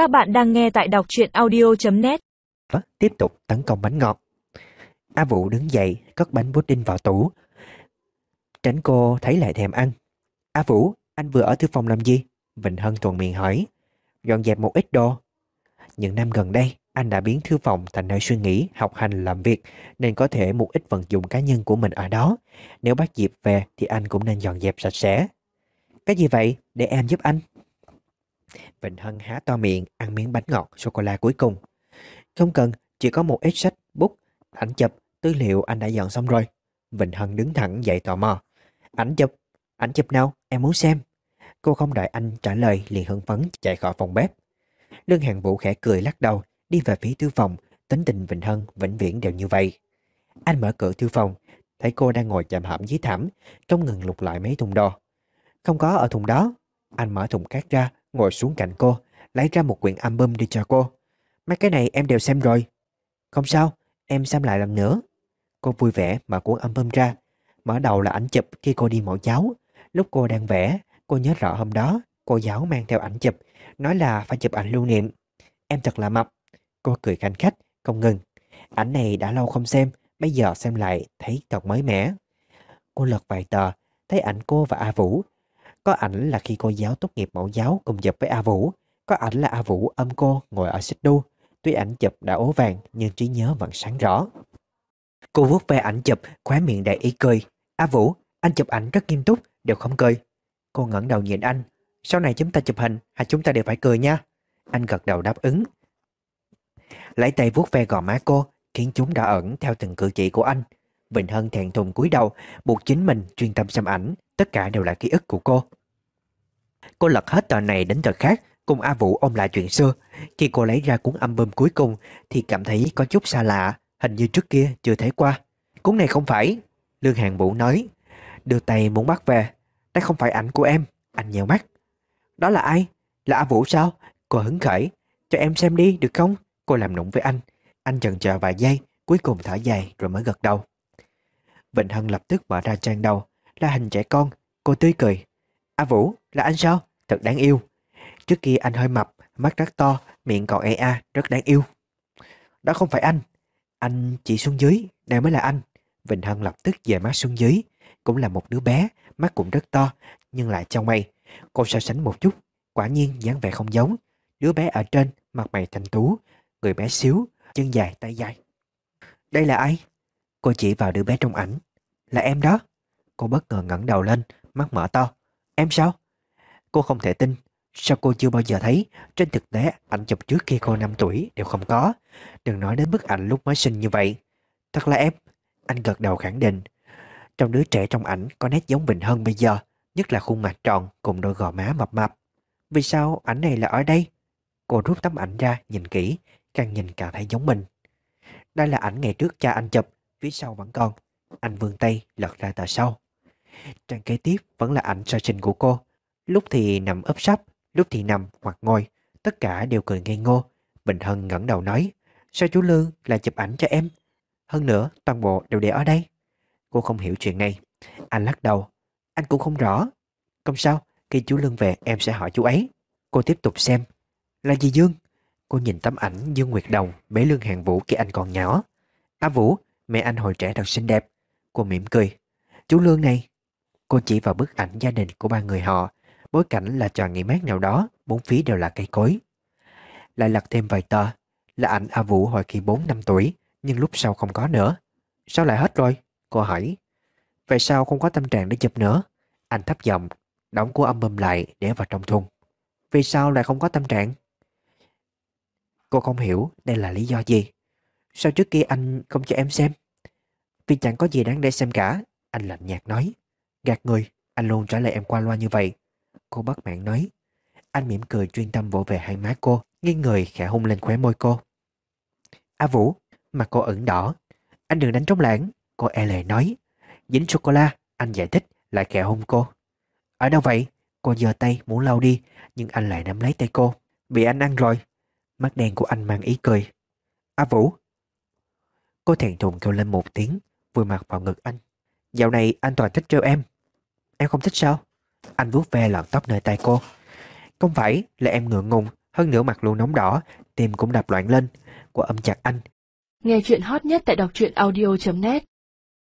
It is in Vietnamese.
Các bạn đang nghe tại đọc truyện audio.net Tiếp tục tấn công bánh ngọt A Vũ đứng dậy Cất bánh pudding vào tủ Tránh cô thấy lại thèm ăn A Vũ anh vừa ở thư phòng làm gì Vịnh Hân thuần miệng hỏi Dọn dẹp một ít đồ Những năm gần đây anh đã biến thư phòng thành nơi suy nghĩ, học hành, làm việc nên có thể một ít vận dụng cá nhân của mình ở đó. Nếu bắt dịp về thì anh cũng nên dọn dẹp sạch sẽ. Cái gì vậy? Để em giúp anh. Vịnh Hân há to miệng ăn miếng bánh ngọt sô-cô-la cuối cùng. Không cần, chỉ có một ít sách, bút, ảnh chụp, tư liệu anh đã dọn xong rồi. Vịnh Hân đứng thẳng dậy tò mò. Ảnh chụp, ảnh chụp nào? Em muốn xem. Cô không đợi anh trả lời liền hưng phấn chạy khỏi phòng bếp. Lương Hàng Vũ khẽ cười lắc đầu, đi về phía thư phòng, tính tình Vịnh Hân vĩnh viễn đều như vậy. Anh mở cửa thư phòng, thấy cô đang ngồi chạm hãm dưới thảm, không ngừng lục lại mấy thùng đồ. Không có ở thùng đó. Anh mở thùng cát ra, ngồi xuống cạnh cô, lấy ra một quyển album đi cho cô. Mấy cái này em đều xem rồi. Không sao, em xem lại lần nữa. Cô vui vẻ mở cuốn album ra. Mở đầu là ảnh chụp khi cô đi mẫu giáo. Lúc cô đang vẽ, cô nhớ rõ hôm đó, cô giáo mang theo ảnh chụp, nói là phải chụp ảnh lưu niệm. Em thật là mập. Cô cười khanh khách, không ngừng. Ảnh này đã lâu không xem, bây giờ xem lại thấy thật mới mẻ. Cô lật vài tờ, thấy ảnh cô và A Vũ. Có ảnh là khi cô giáo tốt nghiệp mẫu giáo cùng chụp với A Vũ. Có ảnh là A Vũ ôm cô ngồi ở xích đu. Tuy ảnh chụp đã ố vàng nhưng trí nhớ vẫn sáng rõ. Cô vuốt ve ảnh chụp, khóe miệng đầy ý cười. A Vũ, anh chụp ảnh rất nghiêm túc, đều không cười. Cô ngẩng đầu nhìn anh. Sau này chúng ta chụp hình, hay chúng ta đều phải cười nha. Anh gật đầu đáp ứng. Lấy tay vuốt ve gò má cô, khiến chúng đã ẩn theo từng cử chỉ của anh. Vịnh Hân thẹn thùng cúi đầu, buộc chính mình chuyên tâm xem ảnh, tất cả đều là ký ức của cô. Cô lật hết tờ này đến tờ khác, cùng A Vũ ôm lại chuyện xưa. Khi cô lấy ra cuốn album cuối cùng thì cảm thấy có chút xa lạ, hình như trước kia chưa thấy qua. Cuốn này không phải, Lương Hàng Vũ nói. Đưa tay muốn bắt về, đây không phải ảnh của em, anh nhèo mắt. Đó là ai? Là A Vũ sao? Cô hứng khởi, cho em xem đi được không? Cô làm nụng với anh. Anh chần chờ vài giây, cuối cùng thở dài rồi mới gật đầu. Vịnh Hân lập tức mở ra trang đầu, là hình trẻ con. Cô tươi cười. A Vũ, là anh sao? Thật đáng yêu. Trước kia anh hơi mập, mắt rất to, miệng còn e a, rất đáng yêu. Đó không phải anh. Anh chỉ xuống dưới, đây mới là anh. Vịnh Hân lập tức về mắt xuống dưới. Cũng là một đứa bé, mắt cũng rất to, nhưng lại trong mây. Cô so sánh một chút, quả nhiên dáng vẻ không giống. Đứa bé ở trên, mặt mày thanh tú, người bé xíu, chân dài tay dài. Đây là ai? Cô chỉ vào đứa bé trong ảnh. Là em đó. Cô bất ngờ ngẩng đầu lên, mắt mở to. Em sao? Cô không thể tin. Sao cô chưa bao giờ thấy Trên thực tế ảnh chụp trước khi cô 5 tuổi Đều không có Đừng nói đến bức ảnh lúc mới sinh như vậy Thật là em Anh gật đầu khẳng định Trong đứa trẻ trong ảnh có nét giống Vịnh Hân bây giờ Nhất là khuôn mặt tròn cùng đôi gò má mập mập Vì sao ảnh này là ở đây Cô rút tấm ảnh ra nhìn kỹ Càng nhìn càng thấy giống mình Đây là ảnh ngày trước cha anh chụp Phía sau vẫn còn. Anh vươn tay, lật ra tờ sau. Trang kế tiếp vẫn là ảnh sơ sinh của cô. Lúc thì nằm ấp sắp Lúc thì nằm hoặc ngồi, Tất cả đều cười ngây ngô. Bình Hân ngẩng đầu nói, Sao chú Lương lại chụp ảnh cho em? Hơn nữa, toàn bộ đều để ở đây. Cô không hiểu chuyện này. Anh lắc đầu, Anh cũng không rõ. Không sao, Khi chú Lương về em sẽ hỏi chú ấy. Cô tiếp tục xem. Là gì Dương. Cô nhìn tấm ảnh Dương Nguyệt Đồng, bế Lương Hàng Vũ khi anh còn nhỏ. A Vũ Mẹ anh hồi trẻ thật xinh đẹp Cô mỉm cười Chú Lương này Cô chỉ vào bức ảnh gia đình của ba người họ Bối cảnh là trò nghỉ mát nào đó, bốn phía đều là cây cối. Lại lật thêm vài tờ, là ảnh A Vũ hồi khi 4 năm tuổi, nhưng lúc sau không có nữa. Sao lại hết rồi? Cô hỏi. Vậy sao không có tâm trạng để chụp nữa? Anh thấp giọng, đóng của album lại để vào trong thùng. Vì sao lại không có tâm trạng? Cô không hiểu đây là lý do gì. Sao trước kia anh không cho em xem? Vì chẳng có gì đáng để xem cả. Anh lạnh nhạt nói. Gạt người, anh luôn trả lời em qua loa như vậy. Cô bất mãn nói. Anh mỉm cười chuyên tâm vỗ về hai má cô, nghiêng người khẽ hôn lên khóe môi cô. A Vũ, mặt cô ửng đỏ. Anh đừng đánh trống lãng, cô e lệ nói. Dính sô-cô-la, anh giải thích, lại khẽ hôn cô. Ở đâu vậy? Cô giơ tay muốn lau đi, nhưng anh lại nắm lấy tay cô. Bị anh ăn rồi. Mắt đen của anh mang ý cười. A Vũ. Cô thẹn thùng kêu lên một tiếng, vùi mặt vào ngực anh. Dạo này anh toàn thích trêu em. Em không thích sao? Anh vuốt ve lọn tóc nơi tay cô. Không phải là em ngượng ngùng, Hơn nữa mặt luôn nóng đỏ, tim cũng đập loạn lên. Cô âm chặt anh. Nghe chuyện hot nhất tại đọc truyện audio.net